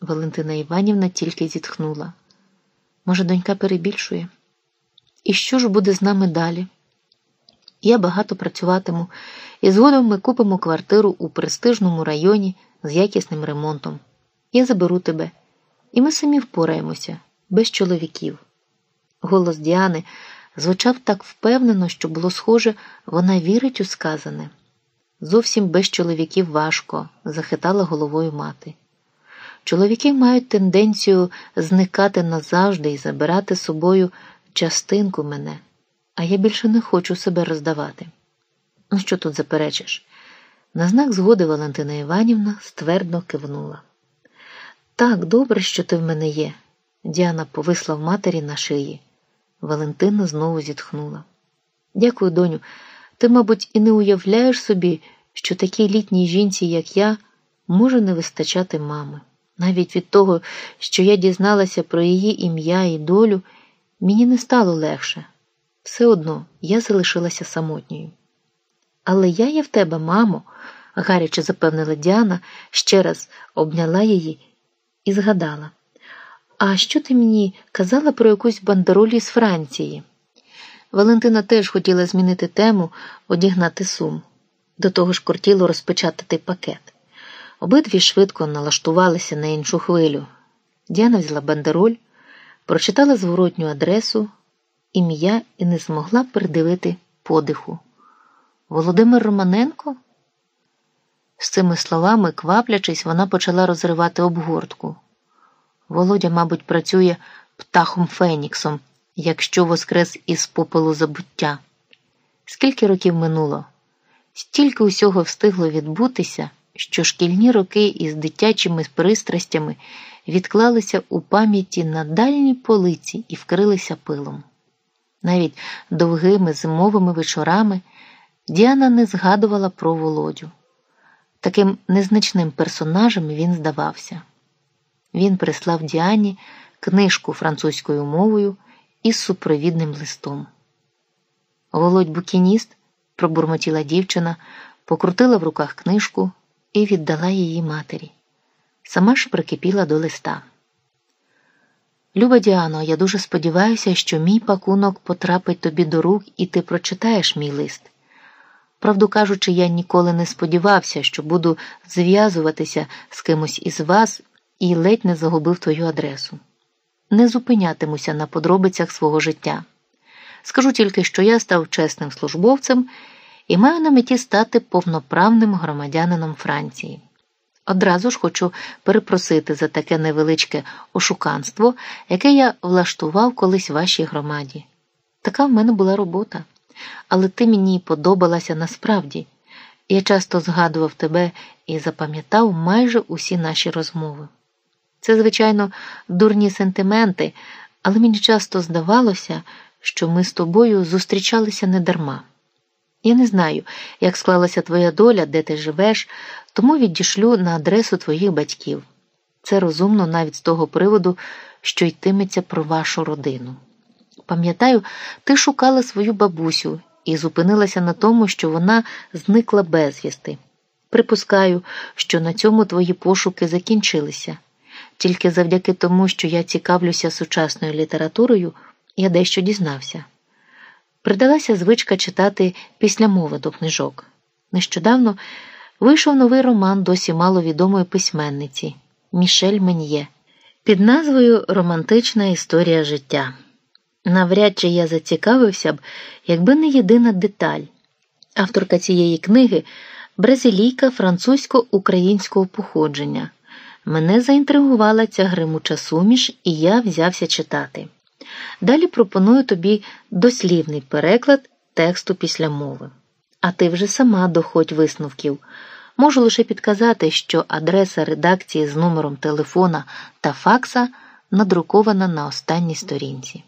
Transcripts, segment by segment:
Валентина Іванівна тільки зітхнула. Може, донька перебільшує? І що ж буде з нами далі? Я багато працюватиму, і згодом ми купимо квартиру у престижному районі з якісним ремонтом. Я заберу тебе, і ми самі впораємося, без чоловіків. Голос Діани звучав так впевнено, що було схоже, вона вірить у сказане. Зовсім без чоловіків важко, захитала головою мати. Чоловіки мають тенденцію зникати назавжди і забирати з собою частинку мене, а я більше не хочу себе роздавати. Ну, що тут заперечиш? На знак згоди Валентина Іванівна ствердно кивнула. Так, добре, що ти в мене є. Діана повисла в матері на шиї. Валентина знову зітхнула. Дякую, доню. Ти, мабуть, і не уявляєш собі, що такій літній жінці, як я, може не вистачати мами. Навіть від того, що я дізналася про її ім'я і долю, мені не стало легше. Все одно я залишилася самотньою. Але я є в тебе, мамо, гаряче запевнила Діана, ще раз обняла її і згадала. А що ти мені казала про якусь бандеролі з Франції? Валентина теж хотіла змінити тему, одігнати сум. До того ж кортіло розпечатати пакет. Обидві швидко налаштувалися на іншу хвилю. Діана взяла бандероль, прочитала зворотню адресу, ім'я і не змогла передивити подиху. Володимир Романенко? З цими словами, кваплячись, вона почала розривати обгортку. Володя, мабуть, працює птахом Феніксом, якщо воскрес із попелу забуття. Скільки років минуло? Стільки усього встигло відбутися, що шкільні роки із дитячими пристрастями відклалися у пам'яті на дальній полиці і вкрилися пилом. Навіть довгими зимовими вечорами Діана не згадувала про Володю. Таким незначним персонажем він здавався. Він прислав Діані книжку французькою мовою із супровідним листом. Володь букініст, пробурмотіла дівчина, покрутила в руках книжку і віддала її матері. Сама ж прикипіла до листа. Люба Діано, я дуже сподіваюся, що мій пакунок потрапить тобі до рук і ти прочитаєш мій лист. Правду кажучи, я ніколи не сподівався, що буду зв'язуватися з кимось із вас і ледь не загубив твою адресу. Не зупинятимуся на подробицях свого життя. Скажу тільки, що я став чесним службовцем і маю на меті стати повноправним громадянином Франції. Одразу ж хочу перепросити за таке невеличке ошуканство, яке я влаштував колись в вашій громаді. Така в мене була робота, але ти мені подобалася насправді. Я часто згадував тебе і запам'ятав майже усі наші розмови. Це, звичайно, дурні сентименти, але мені часто здавалося, що ми з тобою зустрічалися недарма. Я не знаю, як склалася твоя доля, де ти живеш, тому відійшлю на адресу твоїх батьків. Це розумно навіть з того приводу, що йтиметься про вашу родину. Пам'ятаю, ти шукала свою бабусю і зупинилася на тому, що вона зникла безвісти. Припускаю, що на цьому твої пошуки закінчилися. Тільки завдяки тому, що я цікавлюся сучасною літературою, я дещо дізнався. Придалася звичка читати після мови до книжок. Нещодавно вийшов новий роман досі маловідомої письменниці Мішель Мен'є під назвою Романтична історія життя. Навряд чи я зацікавився б, якби не єдина деталь. Авторка цієї книги бразилійка французько-українського походження. Мене заінтригувала ця гримуча суміш, і я взявся читати. Далі пропоную тобі дослівний переклад тексту після мови. А ти вже сама доходь висновків. Можу лише підказати, що адреса редакції з номером телефона та факса надрукована на останній сторінці.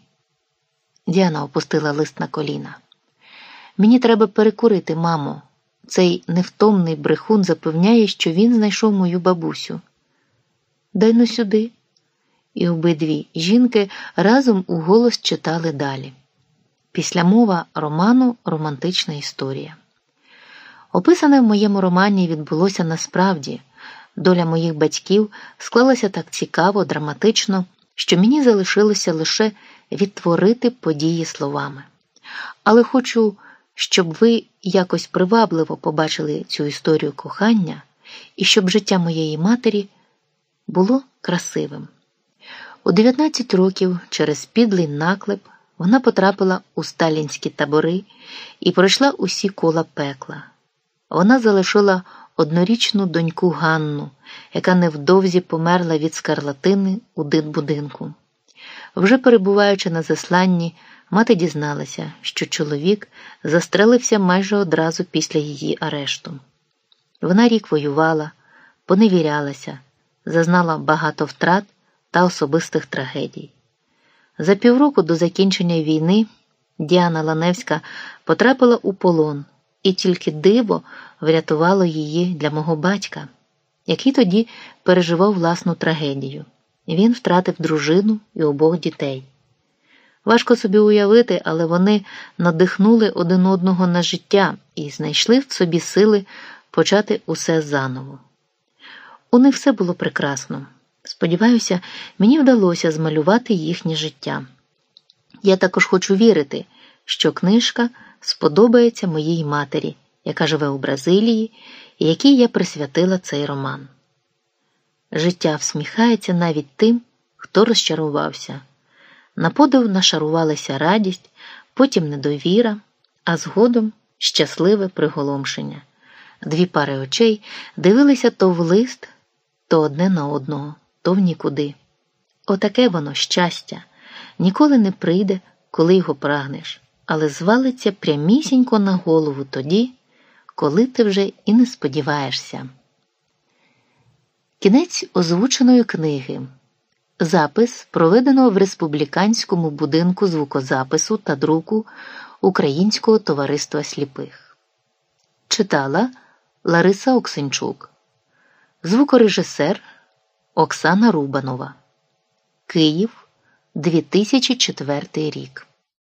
Діана опустила лист на коліна. Мені треба перекурити, мамо. Цей невтомний брехун запевняє, що він знайшов мою бабусю. Дай ну сюди. І обидві жінки разом у голос читали далі. Після мова роману Романтична історія. Описане в моєму романі відбулося насправді, Доля моїх батьків склалася так цікаво, драматично, що мені залишилося лише відтворити події словами. Але хочу, щоб ви якось привабливо побачили цю історію кохання і щоб життя моєї матері було красивим. У 19 років через підлий наклеп вона потрапила у сталінські табори і пройшла усі кола пекла. Вона залишила однорічну доньку Ганну, яка невдовзі померла від скарлатини у дитбудинку. Вже перебуваючи на засланні, мати дізналася, що чоловік застрелився майже одразу після її арешту. Вона рік воювала, поневірялася, зазнала багато втрат та особистих трагедій. За півроку до закінчення війни Діана Ланевська потрапила у полон, і тільки диво врятувало її для мого батька, який тоді переживав власну трагедію. Він втратив дружину і обох дітей. Важко собі уявити, але вони надихнули один одного на життя і знайшли в собі сили почати усе заново. У них все було прекрасно. Сподіваюся, мені вдалося змалювати їхнє життя. Я також хочу вірити, що книжка сподобається моїй матері, яка живе у Бразилії, і якій я присвятила цей роман. Життя всміхається навіть тим, хто розчарувався. На подив нашарувалася радість, потім недовіра, а згодом щасливе приголомшення. Дві пари очей дивилися то в лист, то одне на одного то в нікуди. Отаке воно щастя, ніколи не прийде, коли його прагнеш, але звалиться прямісінько на голову тоді, коли ти вже і не сподіваєшся. Кінець озвученої книги. Запис проведено в республіканському будинку звукозапису та друку Українського товариства сліпих. Читала Лариса Оксенчук, звукорежисер Оксана Рубанова. Київ 2004 рік.